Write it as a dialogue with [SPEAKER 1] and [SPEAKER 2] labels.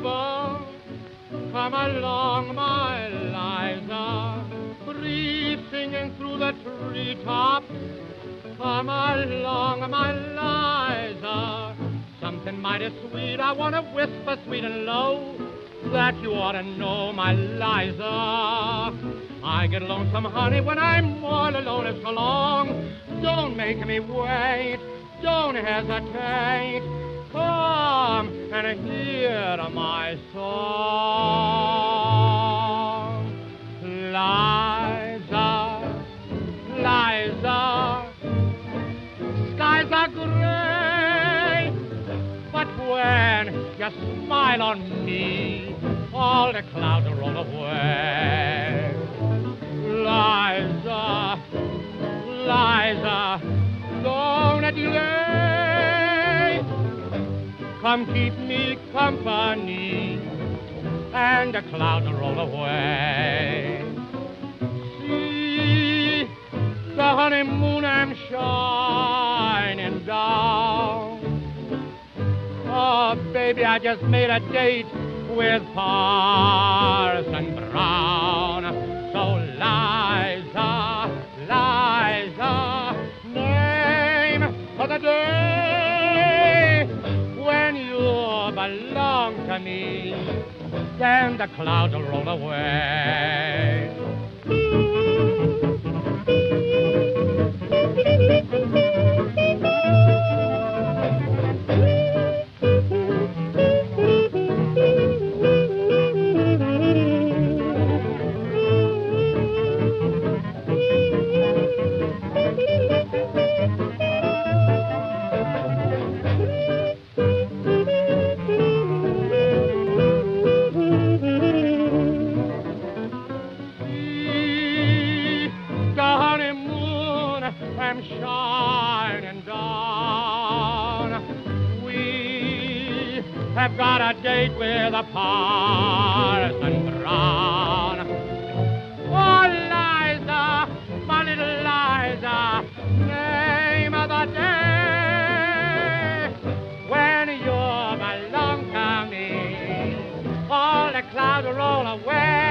[SPEAKER 1] the. Come along, my Liza, breeze singing through the treetops. Come along, my Liza, something mighty sweet I want to whisper sweet and low that you ought to know, my Liza. I get lonesome, honey, when I'm all alone. It's so long. Don't make me wait. Don't hesitate. Come and hear my song. Liza, Liza, skies are gray, but when you smile on me, all the clouds roll away. Liza, Liza, don't delay. Come keep me company, and the clouds roll away. See the honeymoon I'm shining down. Oh, baby, I just made a date with Parson me, then the clouds will roll away. Have got a date with a Parson Brown. Oh, Liza, my little Liza, name of the day when you belong to me. All the clouds roll away.